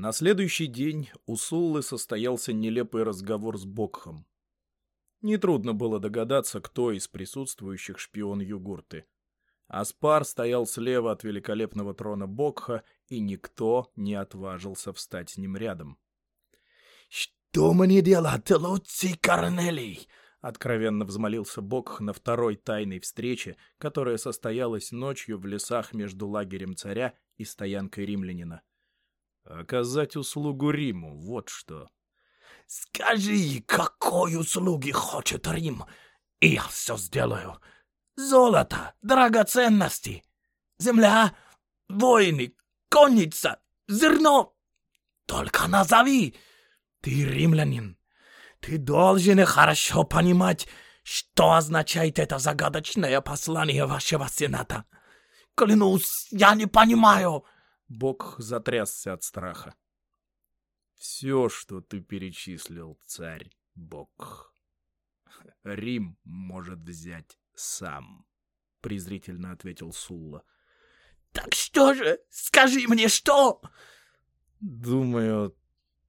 На следующий день у Суллы состоялся нелепый разговор с Бокхом. Нетрудно было догадаться, кто из присутствующих шпион Югурты. Аспар стоял слева от великолепного трона Бокха, и никто не отважился встать с ним рядом. «Что мне делать, Луций Корнелий?» — откровенно взмолился Бокх на второй тайной встрече, которая состоялась ночью в лесах между лагерем царя и стоянкой римлянина. Оказать услугу Риму, вот что. Скажи, какой услуги хочет Рим, и я все сделаю. Золото, драгоценности, земля, войны, конница, зерно. Только назови. Ты римлянин. Ты должен хорошо понимать, что означает это загадочное послание вашего сената. Клянусь, я не понимаю. Бог затрясся от страха. «Все, что ты перечислил, царь Бог, Рим может взять сам», — презрительно ответил Сулла. «Так что же? Скажи мне, что?» «Думаю,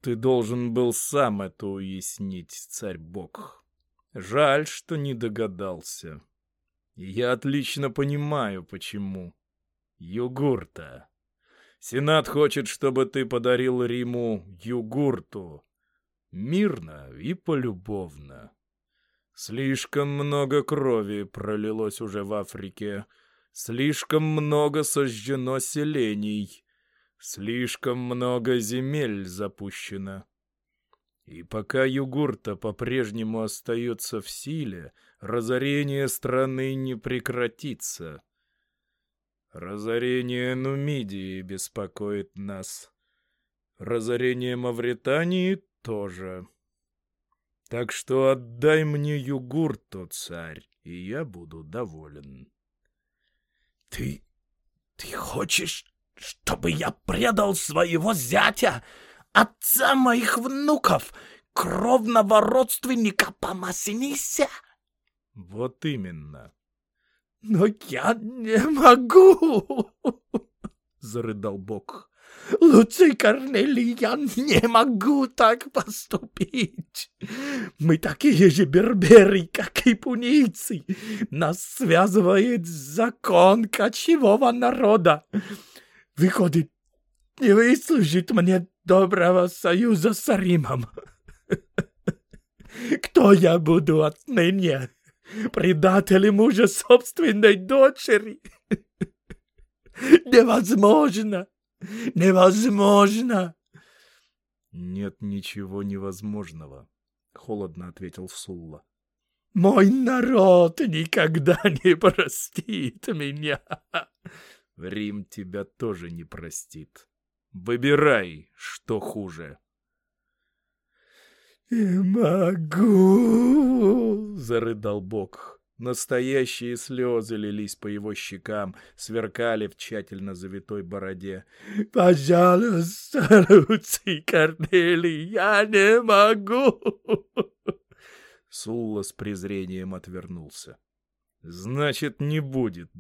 ты должен был сам это уяснить, царь Бог. Жаль, что не догадался. Я отлично понимаю, почему. Югурта Сенат хочет, чтобы ты подарил Риму югурту. Мирно и полюбовно. Слишком много крови пролилось уже в Африке. Слишком много сожжено селений. Слишком много земель запущено. И пока югурта по-прежнему остается в силе, разорение страны не прекратится. Разорение Нумидии беспокоит нас. Разорение Мавритании тоже. Так что отдай мне югурту, царь, и я буду доволен. Ты... ты хочешь, чтобы я предал своего зятя, отца моих внуков, кровного родственника по Масинисе? Вот именно. «Но я не могу!» — зарыдал Бог. «Луций Корнелий, я не могу так поступить! Мы такие же берберы, как и пунийцы! Нас связывает закон кочевого народа! Выходит, не выслужит мне доброго союза с Римом! Кто я буду отныне?» Предатели мужа собственной дочери. Невозможно! Невозможно! Нет ничего невозможного, холодно ответил Сулла. Мой народ никогда не простит меня. Рим тебя тоже не простит. Выбирай, что хуже. «Не могу!» — зарыдал Бог. Настоящие слезы лились по его щекам, сверкали в тщательно завитой бороде. «Пожалуйста, Луций Корнелий, я не могу!» Сулла с презрением отвернулся. «Значит, не будет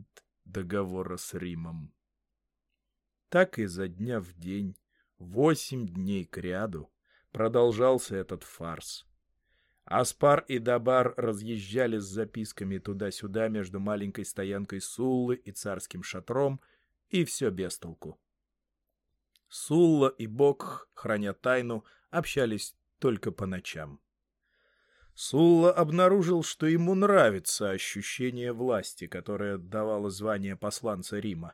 договора с Римом». Так изо дня в день, восемь дней кряду, продолжался этот фарс. Аспар и Дабар разъезжали с записками туда-сюда между маленькой стоянкой Суллы и царским шатром, и все без толку. Сулла и Бог, храня тайну, общались только по ночам. Сулла обнаружил, что ему нравится ощущение власти, которое давало звание посланца Рима.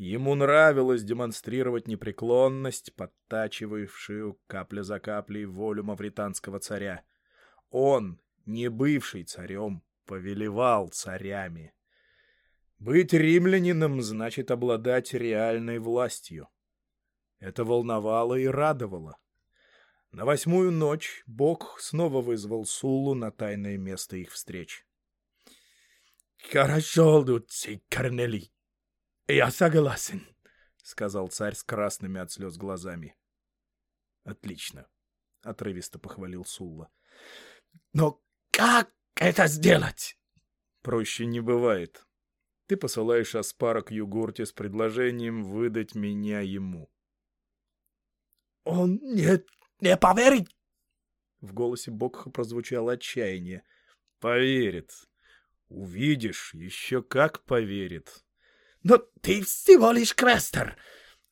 Ему нравилось демонстрировать непреклонность, подтачивавшую капля за каплей волю мавританского царя. Он, не бывший царем, повелевал царями. Быть римлянином значит обладать реальной властью. Это волновало и радовало. На восьмую ночь Бог снова вызвал Сулу на тайное место их встреч. — Хорошо, Луций Корнелий, «Я согласен», — сказал царь с красными от слез глазами. «Отлично», — отрывисто похвалил Сулла. «Но как это сделать?» «Проще не бывает. Ты посылаешь Аспара к Югурте с предложением выдать меня ему». Он не, не поверит. В голосе Бокха прозвучало отчаяние. Поверит. Увидишь, еще как поверит. Но ты всего лишь Крестер.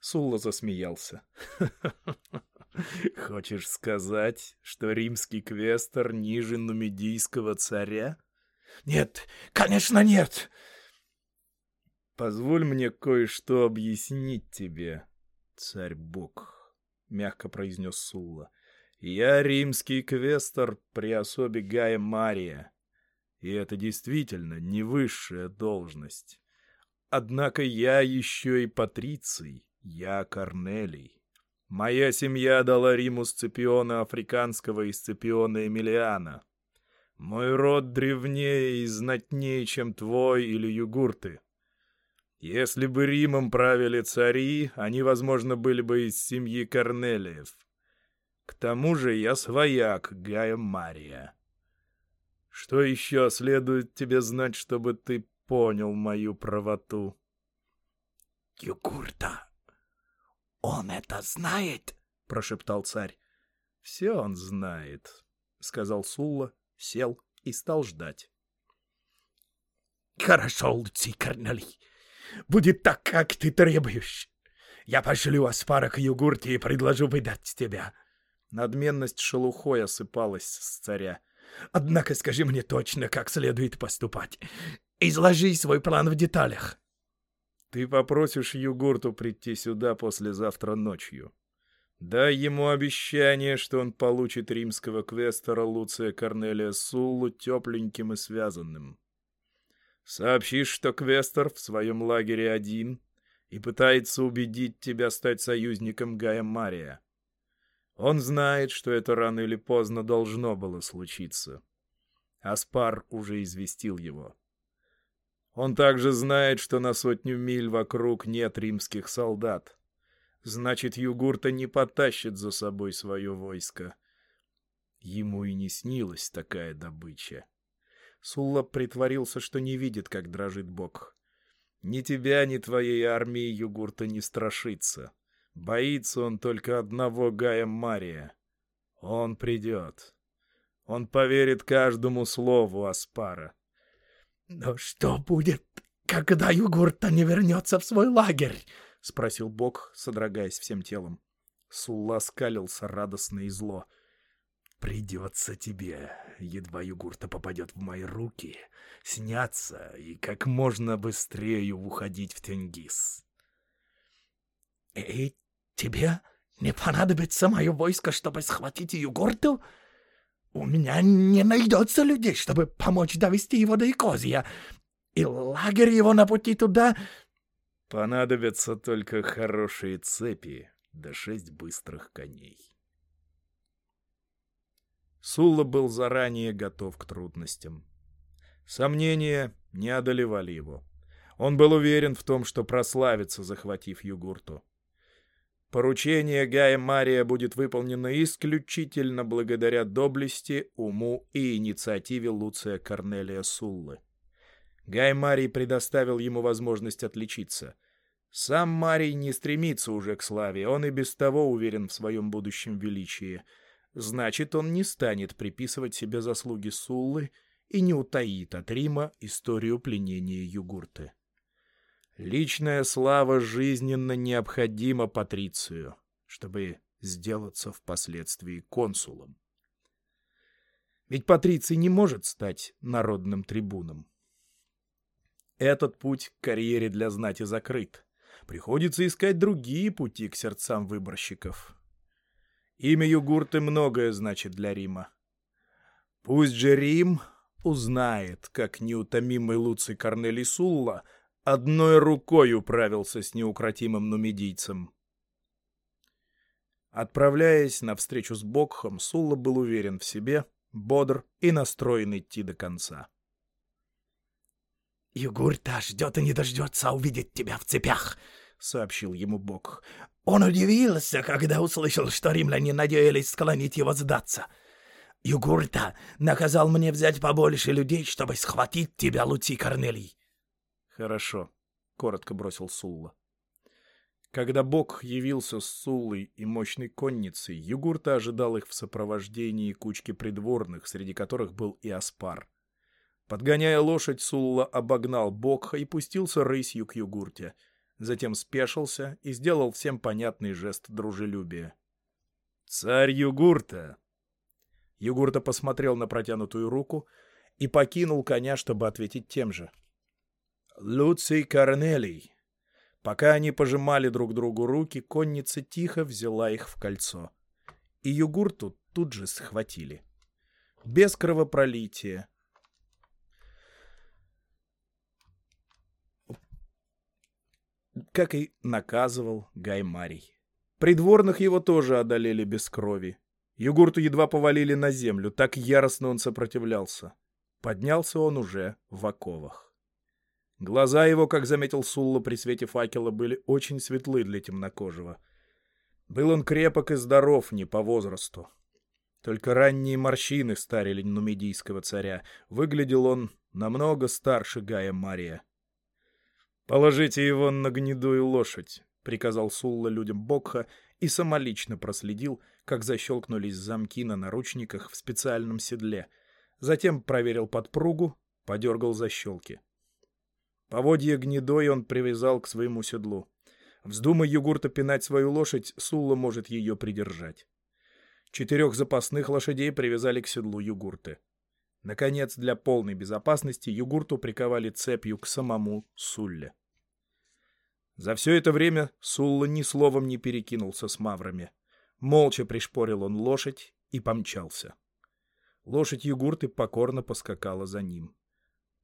Сулла засмеялся. Хочешь сказать, что римский квестер ниже нумидийского царя? Нет, конечно нет. Позволь мне кое-что объяснить тебе, царь-бог, мягко произнес Сулла. Я римский квестер при особе Гая Мария, и это действительно не высшая должность. Однако я еще и патриций, я Корнелий. Моя семья дала Риму Сципиона Африканского и Сципиона Эмилиана. Мой род древнее и знатнее, чем твой или югурты. Если бы Римом правили цари, они, возможно, были бы из семьи Корнелиев. К тому же я свояк Гая Мария. Что еще следует тебе знать, чтобы ты понял мою правоту? Югурта, «Он это знает?» — прошептал царь. «Все он знает», — сказал Сулла, сел и стал ждать. «Хорошо, Луций Корнелий. Будет так, как ты требуешь. Я пошлю Аспара к Югурте и предложу выдать тебя». Надменность шелухой осыпалась с царя. «Однако скажи мне точно, как следует поступать. Изложи свой план в деталях». Ты попросишь Югурту прийти сюда послезавтра ночью. Дай ему обещание, что он получит римского квестора Луция Корнелия Суллу тепленьким и связанным. Сообщишь, что квестор в своем лагере один и пытается убедить тебя стать союзником Гая Мария. Он знает, что это рано или поздно должно было случиться. Аспар уже известил его. Он также знает, что на сотню миль вокруг нет римских солдат. Значит, Югурта не потащит за собой свое войско. Ему и не снилась такая добыча. Сулла притворился, что не видит, как дрожит бог. Ни тебя, ни твоей армии Югурта не страшится. Боится он только одного Гая Мария. Он придет. Он поверит каждому слову Аспара. «Но что будет, когда Югурта не вернется в свой лагерь?» — спросил Бог, содрогаясь всем телом. Сулла скалился радостно и зло. «Придется тебе, едва Югурта попадет в мои руки, сняться и как можно быстрее уходить в Тенгиз». «И тебе не понадобится мое войско, чтобы схватить Югурту?» У меня не найдется людей, чтобы помочь довести его до Икозия. И лагерь его на пути туда... Понадобятся только хорошие цепи да шесть быстрых коней. Сулла был заранее готов к трудностям. Сомнения не одолевали его. Он был уверен в том, что прославится, захватив Югурту. Поручение Гая Мария будет выполнено исключительно благодаря доблести, уму и инициативе Луция Корнелия Суллы. Гай Марий предоставил ему возможность отличиться. Сам Марий не стремится уже к славе, он и без того уверен в своем будущем величии. Значит, он не станет приписывать себе заслуги Суллы и не утаит от Рима историю пленения Югурты. Личная слава жизненно необходима Патрицию, чтобы сделаться впоследствии консулом. Ведь Патриций не может стать народным трибуном. Этот путь к карьере для знати закрыт. Приходится искать другие пути к сердцам выборщиков. Имя Югурты многое значит для Рима. Пусть же Рим узнает, как неутомимый Луций Корнелий Сулла — одной рукой управился с неукротимым нумидийцем. Отправляясь на встречу с Бокхом, Сулла был уверен в себе, бодр и настроен идти до конца. «Югурта ждет и не дождется увидеть тебя в цепях», — сообщил ему Бог. «Он удивился, когда услышал, что римляне надеялись склонить его сдаться. Югурта наказал мне взять побольше людей, чтобы схватить тебя, Луций Корнелий. «Хорошо», — коротко бросил Сулла. Когда Бог явился с Суллой и мощной конницей, Югурта ожидал их в сопровождении кучки придворных, среди которых был и Аспар. Подгоняя лошадь, Сулла обогнал Бокха и пустился рысью к Югурте. Затем спешился и сделал всем понятный жест дружелюбия. «Царь Югурта!» Югурта посмотрел на протянутую руку и покинул коня, чтобы ответить тем же. «Луций Корнелий!» Пока они пожимали друг другу руки, конница тихо взяла их в кольцо. И Югурту тут же схватили. Без кровопролития. Как и наказывал Гай Марий. Придворных его тоже одолели без крови. Югурту едва повалили на землю, так яростно он сопротивлялся. Поднялся он уже в оковах. Глаза его, как заметил Сулла при свете факела, были очень светлы для темнокожего. Был он крепок и здоров не по возрасту. Только ранние морщины старили нумидийского царя. Выглядел он намного старше Гая Мария. «Положите его на гнедую лошадь», — приказал Сулла людям Бокха и самолично проследил, как защелкнулись замки на наручниках в специальном седле. Затем проверил подпругу, подергал защелки. Поводья гнедой он привязал к своему седлу. Вздумай Югурта пинать свою лошадь, Сулла может ее придержать. Четырех запасных лошадей привязали к седлу Югурты. Наконец, для полной безопасности Югурту приковали цепью к самому Сулле. За все это время Сулла ни словом не перекинулся с маврами. Молча пришпорил он лошадь и помчался. Лошадь Югурты покорно поскакала за ним.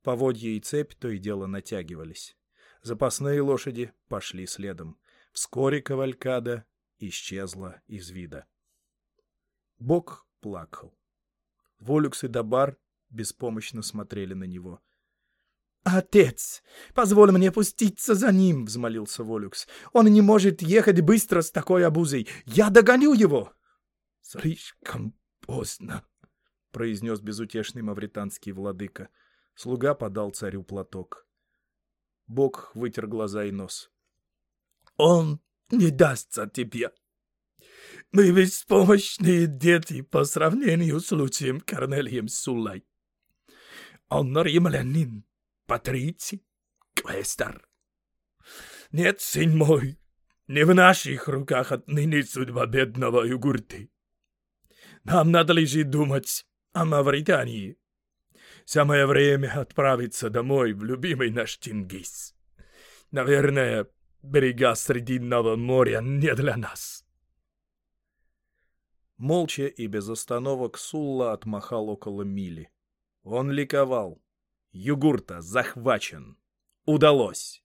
Поводья и цепь то и дело натягивались. Запасные лошади пошли следом. Вскоре кавалькада исчезла из вида. Бог плакал. Волюкс и Дабар беспомощно смотрели на него. «Отец, позволь мне пуститься за ним!» — взмолился Волюкс. «Он не может ехать быстро с такой обузой! Я догоню его!» «Слишком поздно!» — произнес безутешный мавританский владыка. Слуга подал царю платок. Бог вытер глаза и нос. «Он не дастся тебе. Мы беспомощные дети по сравнению с Луцием Корнелием Сулай. Он римлянин, патриций, квестер. Нет, сын мой, не в наших руках отныне судьба бедного Югурты. Нам надо лишь думать о Мавритании. Самое время отправиться домой в любимый наш Чингис. Наверное, берега Срединного моря не для нас. Молча и без остановок Сулла отмахал около мили. Он ликовал. Югурта захвачен. Удалось.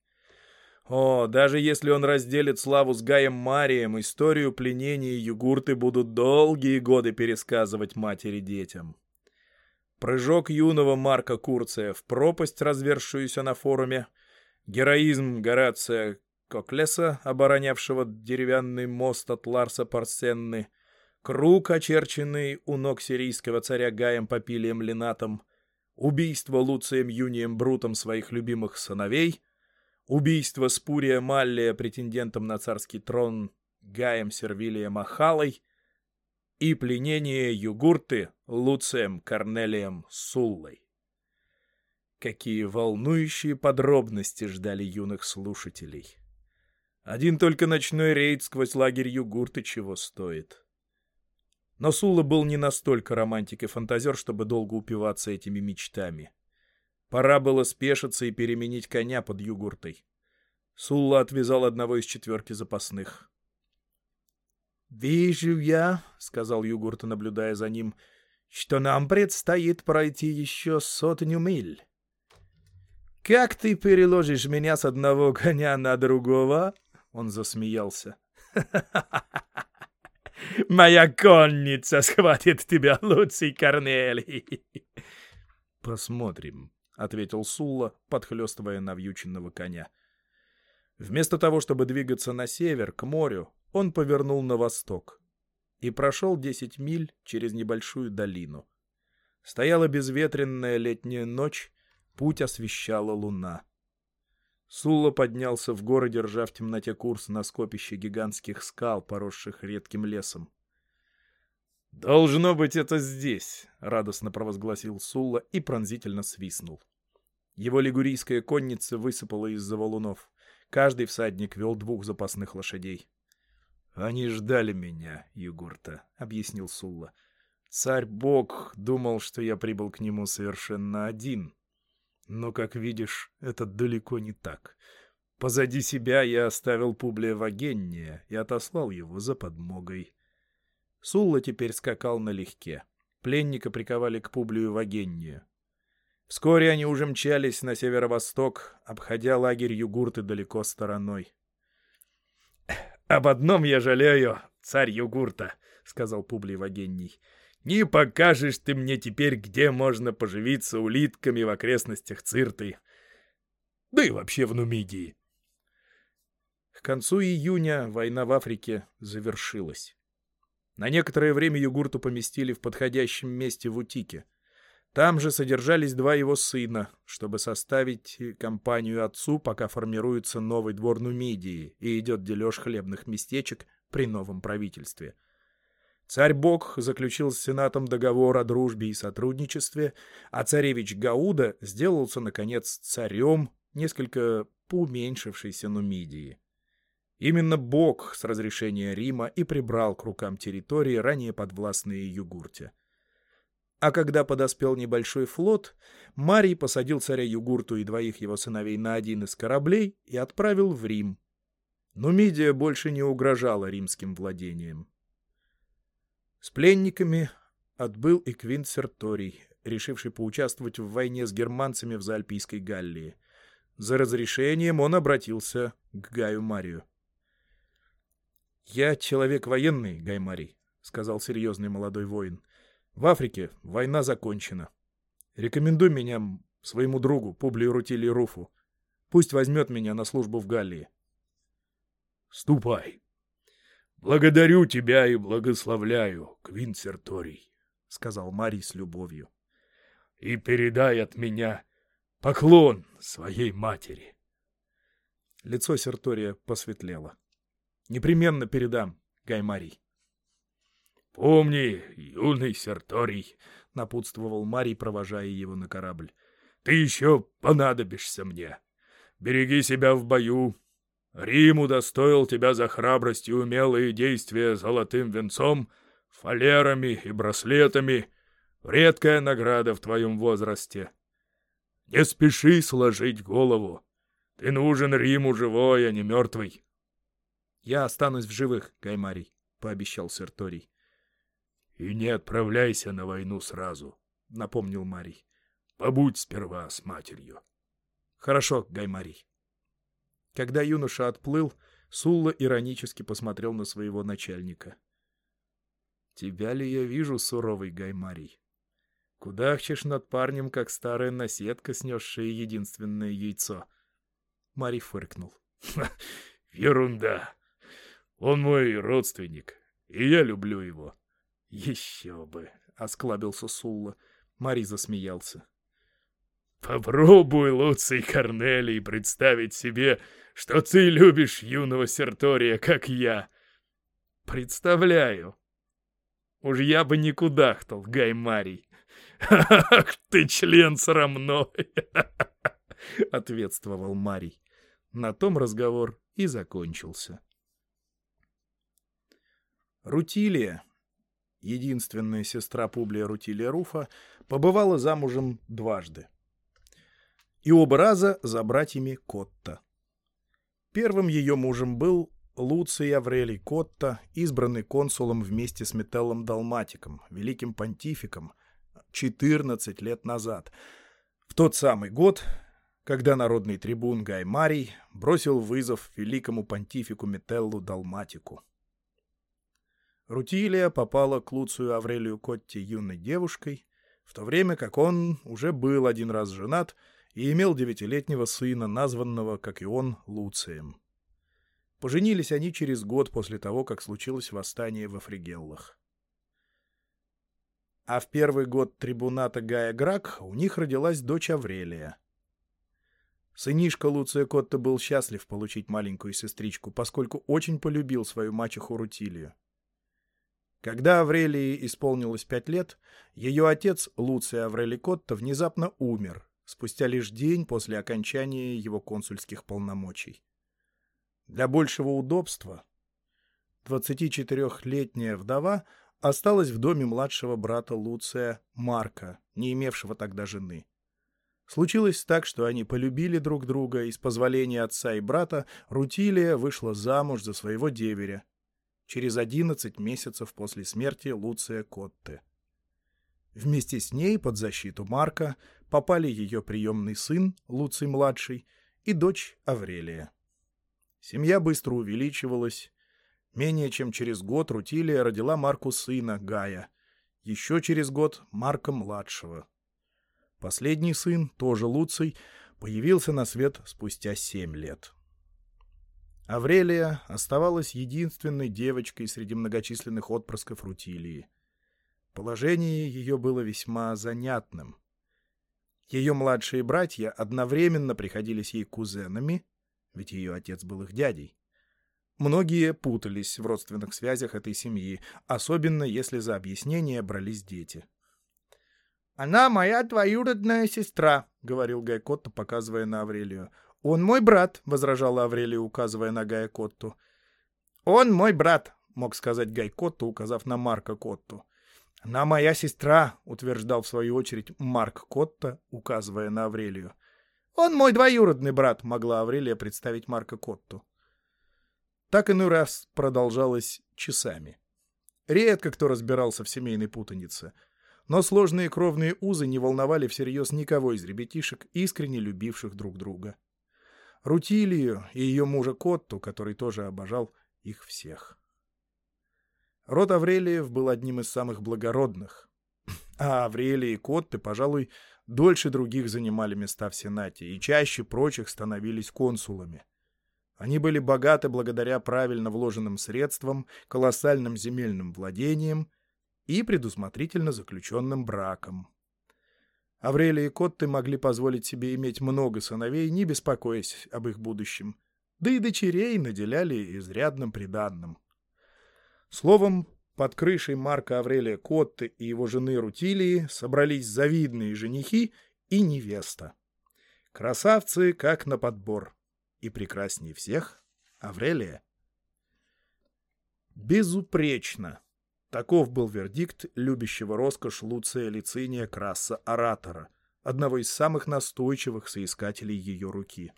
О, даже если он разделит славу с Гаем Марием, историю пленения Югурты будут долгие годы пересказывать матери детям. Прыжок юного Марка Курция в пропасть, развершуюся на форуме, героизм Горация Коклеса, оборонявшего деревянный мост от Ларса Парсенны, круг, очерченный у ног сирийского царя Гаем Папилием Ленатом, убийство Луцием Юнием Брутом своих любимых сыновей, убийство Спурия Маллия претендентом на царский трон Гаем Сервилием Ахалой и пленение Югурты Луцием Корнелием Суллой. Какие волнующие подробности ждали юных слушателей. Один только ночной рейд сквозь лагерь Югурты чего стоит. Но Сулла был не настолько романтик и фантазер, чтобы долго упиваться этими мечтами. Пора было спешиться и переменить коня под Югуртой. Сулла отвязал одного из четверки запасных. «Вижу я», — сказал Югурта, наблюдая за ним, — «что нам предстоит пройти еще сотню миль». «Как ты переложишь меня с одного коня на другого?» Он засмеялся. «Моя конница схватит тебя, Луций Корнелий!» «Посмотрим», — ответил Сулла, подхлестывая навьюченного коня. Вместо того, чтобы двигаться на север, к морю, он повернул на восток и прошел десять миль через небольшую долину. Стояла безветренная летняя ночь, путь освещала луна. Сулла поднялся в горы, держа в темноте курс на скопище гигантских скал, поросших редким лесом. «Должно быть это здесь!» — радостно провозгласил Сулла и пронзительно свистнул. Его лигурийская конница высыпала из-за валунов. Каждый всадник вел двух запасных лошадей. «Они ждали меня, Югурта», — объяснил Сулла. «Царь-бог думал, что я прибыл к нему совершенно один. Но, как видишь, это далеко не так. Позади себя я оставил Публия Вагенния и отослал его за подмогой». Сулла теперь скакал налегке. Пленника приковали к Публию Вагеннию. Вскоре они уже мчались на северо-восток, обходя лагерь Югурты далеко стороной. «Об одном я жалею, царь Югурта», — сказал Публий Вагенний. «Не покажешь ты мне теперь, где можно поживиться улитками в окрестностях Цирты, да и вообще в Нумидии». К концу июня война в Африке завершилась. На некоторое время Югурту поместили в подходящем месте в Утике — там же содержались два его сына, чтобы составить компанию отцу, пока формируется новый двор Нумидии и идет дележ хлебных местечек при новом правительстве. Царь-бог заключил с сенатом договор о дружбе и сотрудничестве, а царевич Гауда сделался, наконец, царем несколько поуменьшившейся Нумидии. Именно бог с разрешения Рима и прибрал к рукам территории, ранее подвластные Югурте. А когда подоспел небольшой флот, Марий посадил царя Югурту и двоих его сыновей на один из кораблей и отправил в Рим. Но Мидия больше не угрожала римским владениям. С пленниками отбыл и Квинт Серторий, решивший поучаствовать в войне с германцами в Заальпийской Галлии. За разрешением он обратился к Гаю Марию. «Я человек военный, Гай Марий», — сказал серьезный молодой воин. В Африке война закончена. Рекомендуй меня своему другу, Публию Рутилии Руфу. Пусть возьмет меня на службу в Галлии. Ступай. Благодарю тебя и благословляю, Квинт Серторий, — сказал Марий с любовью. И передай от меня поклон своей матери. Лицо Сертория посветлело. Непременно передам, Гай Марий. «Помни, юный Серторий», — напутствовал Марий, провожая его на корабль, — «ты еще понадобишься мне. Береги себя в бою. Рим удостоил тебя за храбрость и умелые действия золотым венцом, фалерами и браслетами. Редкая награда в твоем возрасте. Не спеши сложить голову. Ты нужен Риму живой, а не мертвый». «Я останусь в живых, Гаймарий», — пообещал Серторий. «И не отправляйся на войну сразу», — напомнил Марий. «Побудь сперва с матерью». «Хорошо, Гаймарий». Когда юноша отплыл, Сулла иронически посмотрел на своего начальника. «Тебя ли я вижу, суровый Гаймарий? Кудахчешь над парнем, как старая наседка, снесшая единственное яйцо». Марий фыркнул. «Ерунда! Он мой родственник, и я люблю его. «Еще бы!» — осклабился Сулла. Мари засмеялся. «Попробуй, Луций Корнелий, представить себе, что ты любишь юного Сертория, как я!» «Представляю!» «Уж я бы не кудахтал, Гай Марий!» «Ах ты, член срамной!» — ответствовал Марий. На том разговор и закончился. Рутилия, единственная сестра Публия Рутилия Руфа, побывала замужем дважды. И оба раза за братьями Котта. Первым ее мужем был Луций Аврелий Котта, избранный консулом вместе с Метеллом Далматиком, великим понтификом, 14 лет назад, в тот самый год, когда народный трибун Гай Марий бросил вызов великому понтифику Метеллу Далматику. Рутилия попала к Луцию Аврелию Котти юной девушкой, в то время как он уже был один раз женат и имел девятилетнего сына, названного, как и он, Луцием. Поженились они через год после того, как случилось восстание в Афригеллах. А в первый год трибуната Гая Грак у них родилась дочь Аврелия. Сынишка Луция Котта был счастлив получить маленькую сестричку, поскольку очень полюбил свою мачеху Рутилию. Когда Аврелии исполнилось пять лет, ее отец, Луций Аврелий Котта, внезапно умер, спустя лишь день после окончания его консульских полномочий. Для большего удобства 24-летняя вдова осталась в доме младшего брата Луция Марка, не имевшего тогда жены. Случилось так, что они полюбили друг друга, и с позволения отца и брата Рутилия вышла замуж за своего деверя через 11 месяцев после смерти Луция Котте. Вместе с ней под защиту Марка попали ее приемный сын Луций-младший и дочь Аврелия. Семья быстро увеличивалась. Менее чем через год Рутилия родила Марку сына Гая, еще через год Марка-младшего. Последний сын, тоже Луций, появился на свет спустя семь лет. Аврелия оставалась единственной девочкой среди многочисленных отпрысков Рутилии. Положение ее было весьма занятным. Ее младшие братья одновременно приходились ей кузенами, ведь ее отец был их дядей. Многие путались в родственных связях этой семьи, особенно если за объяснение брались дети. «Она моя двоюродная сестра», — говорил Гай Котто, показывая на Аврелию. «Он мой брат», — возражала Аврелия, указывая на Гая Котту. «Он мой брат», — мог сказать Гай Котту, указав на Марка Котту. «Она моя сестра», — утверждал в свою очередь Марк Котта, указывая на Аврелию. «Он мой двоюродный брат», — могла Аврелия представить Марка Котту. Так иной раз продолжалось часами. Редко кто разбирался в семейной путанице — но сложные кровные узы не волновали всерьез никого из ребятишек, искренне любивших друг друга. Рутилию и ее мужа Котту, который тоже обожал их всех. Род Аврелиев был одним из самых благородных, а Аврелии и Котты, пожалуй, дольше других занимали места в Сенате и чаще прочих становились консулами. Они были богаты благодаря правильно вложенным средствам, колоссальным земельным владениям и предусмотрительно заключенным браком. Аврелия и Котты могли позволить себе иметь много сыновей, не беспокоясь об их будущем, да и дочерей наделяли изрядным приданным. Словом, под крышей Марка Аврелия Котты и его жены Рутилии собрались завидные женихи и невеста. Красавцы, как на подбор. И прекраснее всех — Аврелия. Безупречно Таков был вердикт любящего роскошь Луция Лициния Краса Оратора, одного из самых настойчивых соискателей ее руки.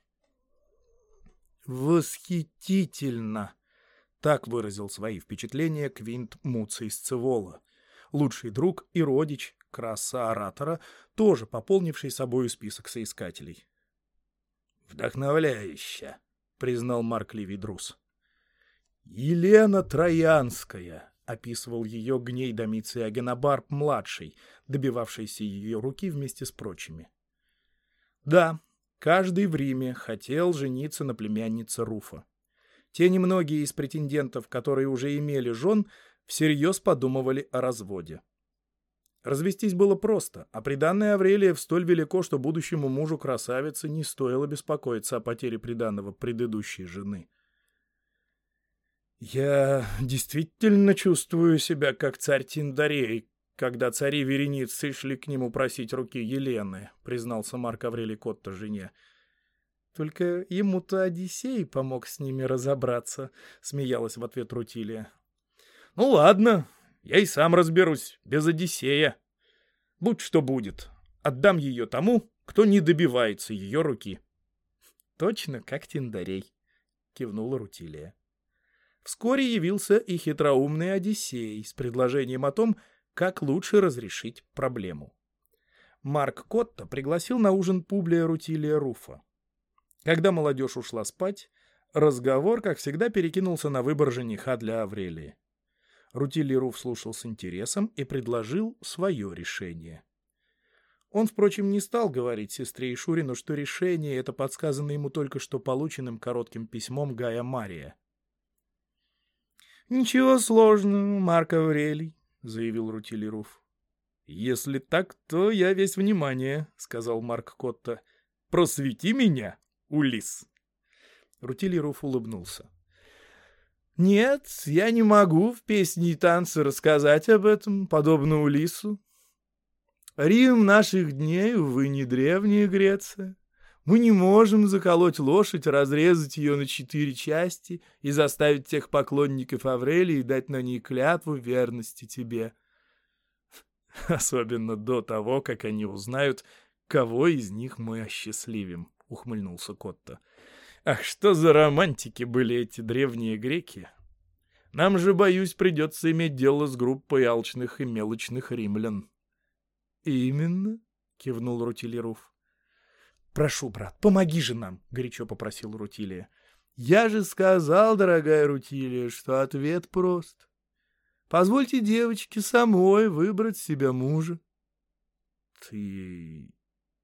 «Восхитительно!» — так выразил свои впечатления Квинт Муций Сцевола, лучший друг и родич Краса Оратора, тоже пополнивший собою список соискателей. «Вдохновляюще!» — признал Марк Ливий Друс. «Елена Троянская!» Описывал ее гней Домиций Агенобарб-младший, добивавшийся ее руки вместе с прочими. Да, каждый в Риме хотел жениться на племяннице Руфа. Те немногие из претендентов, которые уже имели жен, всерьез подумывали о разводе. Развестись было просто, а приданное Аврелиев столь велико, что будущему мужу красавицы не стоило беспокоиться о потере приданного предыдущей жены. «Я действительно чувствую себя как царь Тиндарей, когда цари вереницы шли к нему просить руки Елены», — признался Марк Аврелий Котто жене. «Только ему-то Одиссей помог с ними разобраться», — смеялась в ответ Рутилия. «Ну ладно, я и сам разберусь, без Одиссея. Будь что будет, отдам ее тому, кто не добивается ее руки». «Точно как Тиндарей», — кивнула Рутилия. Вскоре явился и хитроумный Одиссей с предложением о том, как лучше разрешить проблему. Марк Котто пригласил на ужин Публия Рутилия Руфа. Когда молодежь ушла спать, разговор, как всегда, перекинулся на выбор жениха для Аврелии. Рутилий Руф слушал с интересом и предложил свое решение. Он, впрочем, не стал говорить сестре и Шурину, что решение это подсказано ему только что полученным коротким письмом Гая Мария. «Ничего сложного, Марк Аврелий», — заявил Рутилеров. «Если так, то я весь внимание», — сказал Марк Котта. «Просвети меня, Улис. Рутилий улыбнулся. «Нет, я не могу в песне и танце рассказать об этом, подобно Улису. Рим наших дней, увы, не древняя Греция. Мы не можем заколоть лошадь, разрезать ее на четыре части и заставить тех поклонников Аврелии дать на ней клятву верности тебе. Особенно до того, как они узнают, кого из них мы осчастливим, — ухмыльнулся Котта. Ах, что за романтики были эти древние греки! Нам же, боюсь, придется иметь дело с группой алчных и мелочных римлян. — Именно, — кивнул Рутилируф. — Прошу, брат, помоги же нам, — горячо попросил Рутилия. — Я же сказал, дорогая Рутилия, что ответ прост. Позвольте девочке самой выбрать себе мужа. — Ты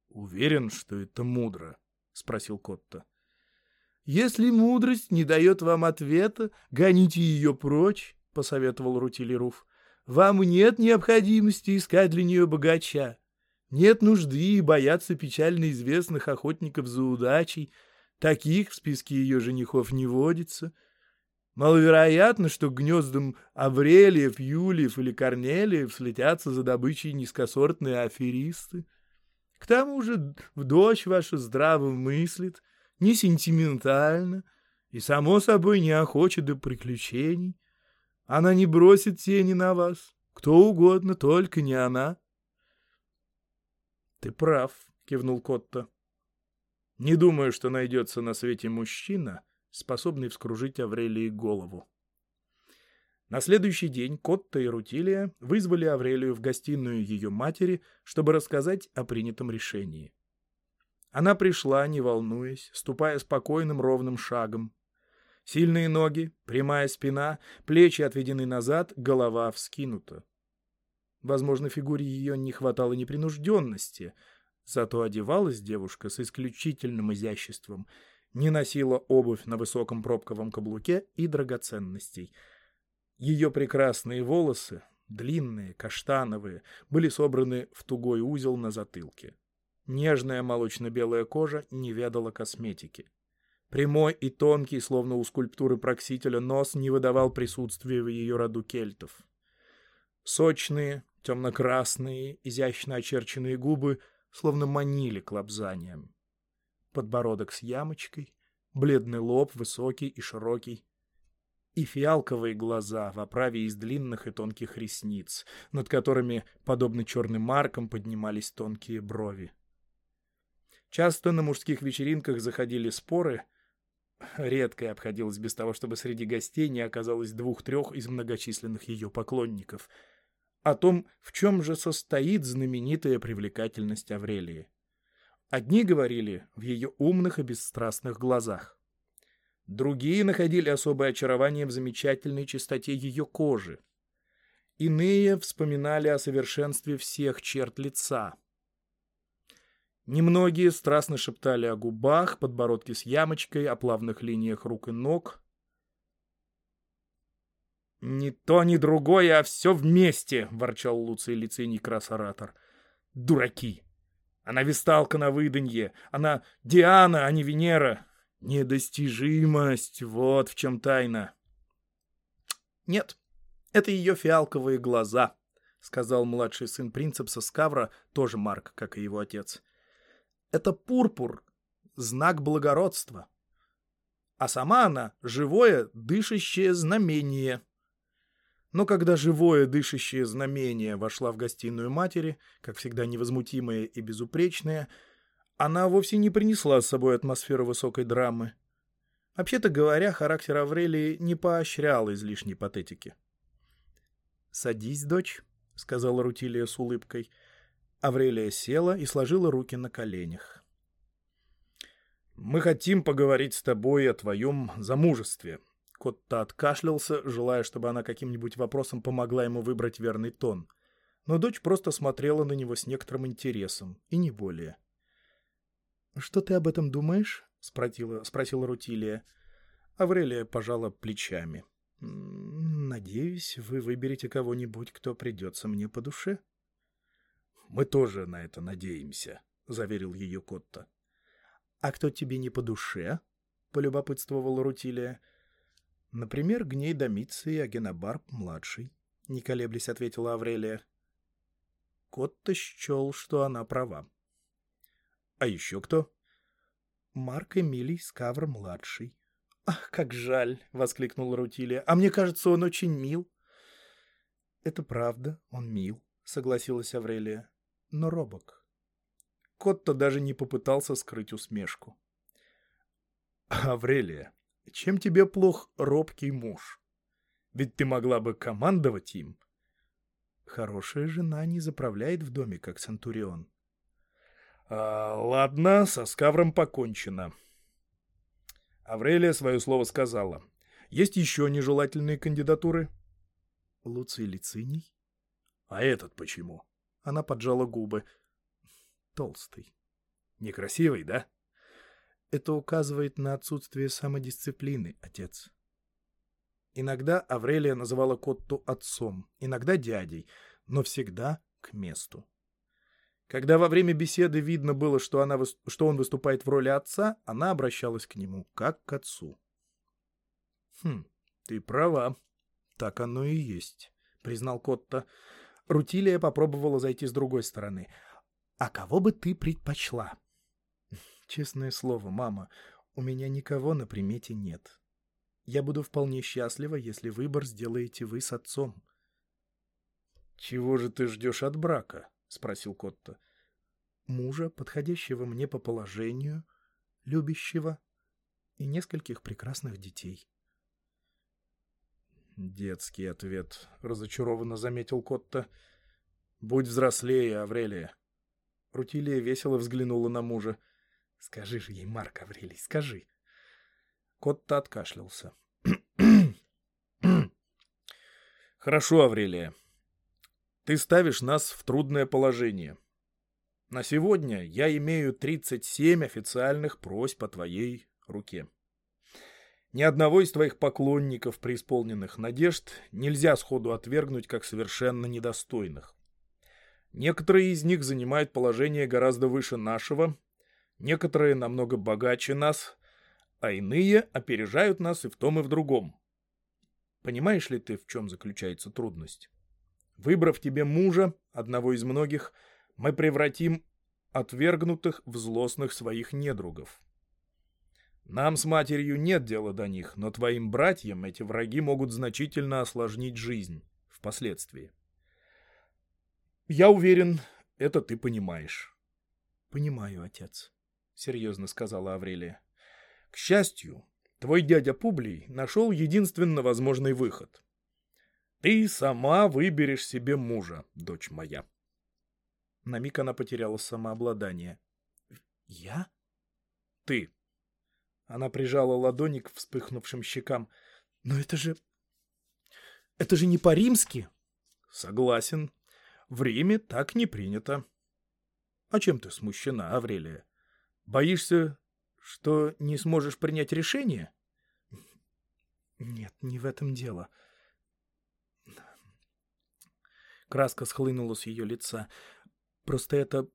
уверен, что это мудро? — спросил Котта. — «Если мудрость не дает вам ответа, гоните ее прочь», — посоветовал Рутилируф. «Вам нет необходимости искать для нее богача. Нет нужды бояться печально известных охотников за удачей. Таких в списке ее женихов не водится. Маловероятно, что гнездам Аврелиев, Юлиев или Корнелиев слетятся за добычей низкосортные аферисты. К тому же в дочь ваша здраво мыслит, не сентиментальна и, само собой, не охоча до приключений. Она не бросит тени на вас. Кто угодно, только не она. — Ты прав, — кивнул Котто. — Не думаю, что найдется на свете мужчина, способный вскружить Аврелии голову. На следующий день Котта и Рутилия вызвали Аврелию в гостиную ее матери, чтобы рассказать о принятом решении. Она пришла, не волнуясь, ступая спокойным ровным шагом. Сильные ноги, прямая спина, плечи отведены назад, голова вскинута. Возможно, фигуре ее не хватало непринужденности, зато одевалась девушка с исключительным изяществом, не носила обувь на высоком пробковом каблуке и драгоценностей. Ее прекрасные волосы, длинные, каштановые, были собраны в тугой узел на затылке. Нежная молочно-белая кожа не ведала косметики. Прямой и тонкий, словно у скульптуры Проксителя, нос не выдавал присутствия в ее роду кельтов. Сочные, темно-красные, изящно очерченные губы словно манили к лапзаниям. Подбородок с ямочкой, бледный лоб высокий и широкий, и фиалковые глаза в оправе из длинных и тонких ресниц, над которыми, подобно черным маркам, поднимались тонкие брови. Часто на мужских вечеринках заходили споры. Редко обходилось без того, чтобы среди гостей не оказалось двух-трех из многочисленных ее поклонников. О том, в чем же состоит знаменитая привлекательность Аврелии. Одни говорили в ее умных и бесстрастных глазах. Другие находили особое очарование в замечательной чистоте ее кожи. Иные вспоминали о совершенстве всех черт лица — Немногие страстно шептали о губах, подбородке с ямочкой, о плавных линиях рук и ног. «Ни то, ни другое, а все вместе!» — ворчал Луций Лициний крас-оратор. «Дураки! Она висталка на выданье! Она Диана, а не Венера! Недостижимость! Вот в чем тайна!» «Нет, это ее фиалковые глаза», — сказал младший сын принцепса Скавра, тоже Марк, как и его отец. — это пурпур, знак благородства. А сама она — живое, дышащее знамение. Но когда живое, дышащее знамение вошла в гостиную матери, как всегда невозмутимая и безупречная, она вовсе не принесла с собой атмосферу высокой драмы. Вообще-то говоря, характер Аврелии не поощрял излишней патетики. «Садись, дочь», — сказала Рутилия с улыбкой, — Аврелия села и сложила руки на коленях. «Мы хотим поговорить с тобой о твоем замужестве». Котта откашлялся, желая, чтобы она каким-нибудь вопросом помогла ему выбрать верный тон. Но дочь просто смотрела на него с некоторым интересом, и не более. «Что ты об этом думаешь?» — спросила, спросила Рутилия. Аврелия пожала плечами. «Надеюсь, вы выберете кого-нибудь, кто придется мне по душе». Мы тоже на это надеемся, — заверил ее Котта. «А кто тебе не по душе?» — полюбопытствовала Рутилия. «Например, Гней Домиций Агенобарб-младший», — не колеблясь ответила Аврелия. Котто счел, что она права. «А еще кто?» «Марк Эмилий Скавр-младший». «Ах, как жаль!» — воскликнула Рутилия. «А мне кажется, он очень мил». «Это правда, он мил», — согласилась Аврелия. «Но робок». Котто даже не попытался скрыть усмешку. «Аврелия, чем тебе плох робкий муж? Ведь ты могла бы командовать им». «Хорошая жена не заправляет в доме, как Центурион». А, «Ладно, со Скавром покончено». Аврелия свое слово сказала. «Есть еще нежелательные кандидатуры?» Луций Лициний. А этот почему? Она поджала губы. Толстый. Некрасивый, да? Это указывает на отсутствие самодисциплины, отец. Иногда Аврелия называла Котту отцом, иногда дядей, но всегда к месту. Когда во время беседы видно было, что, она, что он выступает в роли отца, она обращалась к нему, как к отцу. «Хм, ты права», «Так оно и есть», — признал Котта. Рутилия попробовала зайти с другой стороны. «А кого бы ты предпочла?» «Честное слово, мама, у меня никого на примете нет. Я буду вполне счастлива, если выбор сделаете вы с отцом». «Чего же ты ждешь от брака?» — спросил Котта. «Мужа, подходящего мне по положению, любящего и нескольких прекрасных детей». «Детский ответ», — разочарованно заметил Котта. «Будь взрослее, Аврелия». Рутилия весело взглянула на мужа. «Скажи же ей, Марк Аврелий, скажи». Котта откашлялся. «Хорошо, Аврелия. Ты ставишь нас в трудное положение. На сегодня я имею 37 официальных просьб по твоей руке. Ни одного из твоих поклонников, преисполненных надежд, нельзя сходу отвергнуть как совершенно недостойных. Некоторые из них занимают положение гораздо выше нашего, некоторые намного богаче нас, а иные опережают нас и в том, и в другом. Понимаешь ли ты, в чем заключается трудность? Выбрав тебе мужа, одного из многих, мы превратим отвергнутых в злостных своих недругов. Нам с матерью нет дела до них, но твоим братьям эти враги могут значительно осложнить жизнь впоследствии. Я уверен, это ты понимаешь. Понимаю, отец, серьезно сказала Аврелия. К счастью, твой дядя Публий нашел единственно возможный выход. Ты сама выберешь себе мужа, дочь моя. На миг она потеряла самообладание. Я? Ты. Она прижала ладони к вспыхнувшим щекам. «Но это же... это же не по-римски!» «Согласен. В Риме так не принято». «А чем ты смущена, Аврелия? Боишься, что не сможешь принять решение?» «Нет, не в этом дело». Краска схлынула с ее лица. «Просто это...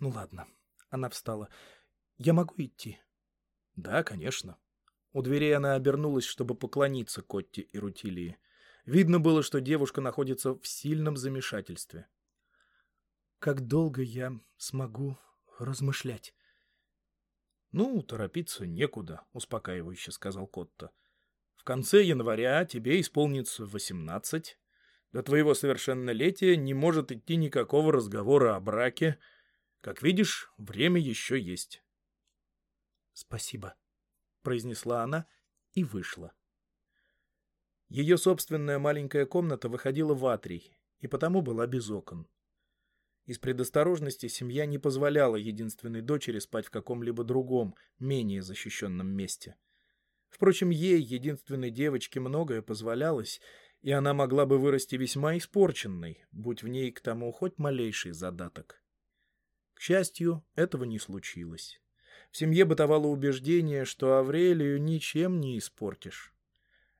Ну ладно». Она встала. «Я могу идти?» Да, конечно. У дверей она обернулась, чтобы поклониться Котте и Рутилии. Видно было, что девушка находится в сильном замешательстве. «Как долго я смогу размышлять?» «Ну, торопиться некуда», — успокаивающе сказал Котта. «В конце января тебе исполнится восемнадцать. До твоего совершеннолетия не может идти никакого разговора о браке. Как видишь, время еще есть». «Спасибо», — произнесла она и вышла. Ее собственная маленькая комната выходила в атрий, и потому была без окон. Из предосторожности семья не позволяла единственной дочери спать в каком-либо другом, менее защищенном месте. Впрочем, ей, единственной девочке, многое позволялось, и она могла бы вырасти весьма испорченной, будь в ней к тому хоть малейший задаток. К счастью, этого не случилось. В семье бытовало убеждение, что Аврелию ничем не испортишь.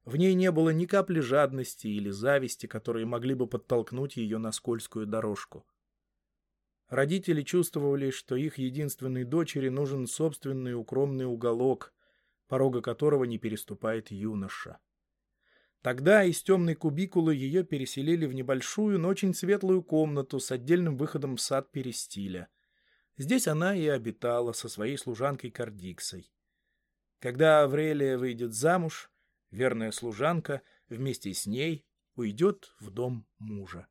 В ней не было ни капли жадности или зависти, которые могли бы подтолкнуть ее на скользкую дорожку. Родители чувствовали, что их единственной дочери нужен собственный укромный уголок, порога которого не переступает юноша. Тогда из темной кубикулы ее переселили в небольшую, но очень светлую комнату с отдельным выходом в сад Перестиля. Здесь она и обитала со своей служанкой Кардиксой. Когда Аврелия выйдет замуж, верная служанка вместе с ней уйдет в дом мужа.